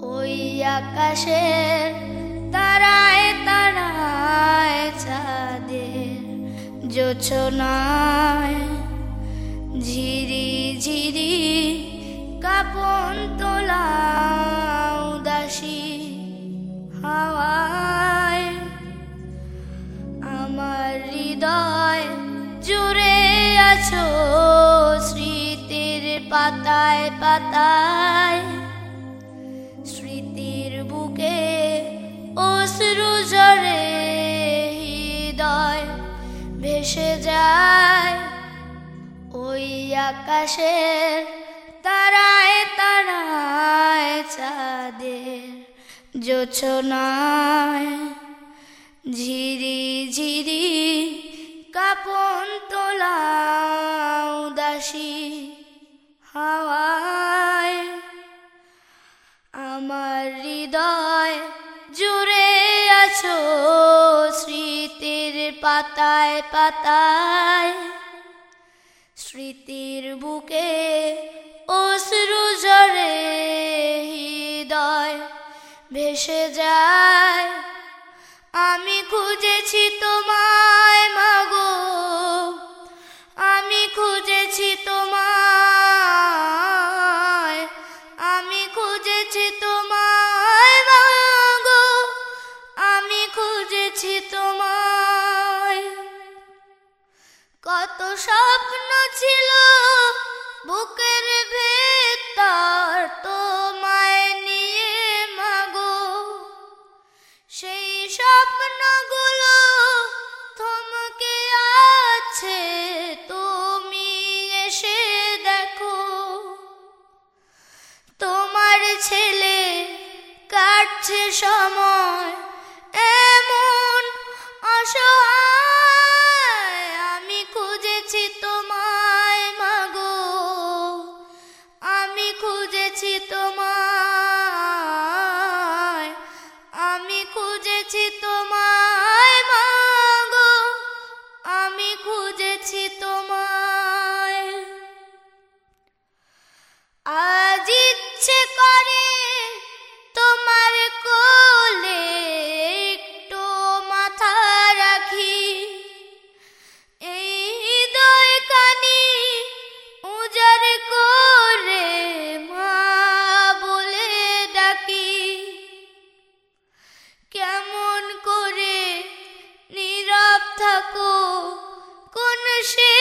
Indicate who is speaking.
Speaker 1: ওই আকাশের তারায় তারায় চাঁদের জোছনায় ঝিরি ঝিরি কাপন তোলা উদাসী হাওয়ায়। আমার হৃদয় জুড়ে আছো স্মৃতির পাতায় পাতায়। ভেসে যায়। ওই আকাশের তারায় তারায় চাঁদের জোছনায় ঝিরি ঝিরি কাপন তোলা উদাসী হাওয়ায়। আমার হৃদয় জুড়ে আছো স্মৃতির পাতায় পাতায় স্মৃতির বুকে অশ্রু ঝরে হৃদয় ভেসে যায়। আমি খুঁজেছি তোমায় ছিল বুকের ভেতর তোমায় নিয়ে মাগো। সেই স্বপ্নগুলো থমকে আছে, তুমি এসে দেখো। তোমার ছেলে কাটছে সময় Krishna.